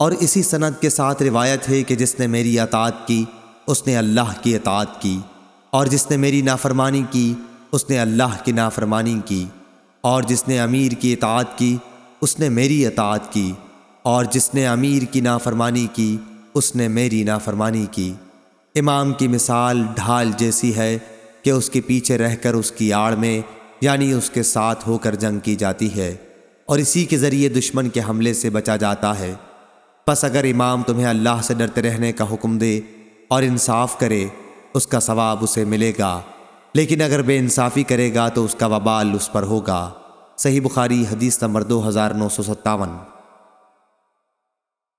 اور اسی سند کے ساتھ روایت ہے کہ جس نے میری اطاعت کی، اس نے اللہ کی اطاعت کی، اور جس نے میری نافرمانی کی، اس نے اللہ کی نافرمانی کی، اور جس نے امیر کی اطاعت کی، اس نے میری اطاعت کی، اور جس نے امیر کی نافرمانی کی، اس نے میری نافرمانی کی۔ امام کی مثال ڈھال جیسی ہے کہ اس کے پیچھے رہ کر اس کی آڑ میں یعنی اس کے ساتھ ہو کر جنگ کی جاتی ہے، اور اسی کے ذریعے دشمن کے حملے سے بچا جاتا ہے۔ پس اگر امام تمہیں اللہ سے ڈرتے رہنے کا حکم دے اور انصاف کرے، اس کا ثواب اسے ملے گا۔ لیکن اگر بے انصافی کرے گا تو اس کا وبال اس پر ہوگا۔ صحیح بخاری حدیث نمبر دو ہزار نو سو ستاون۔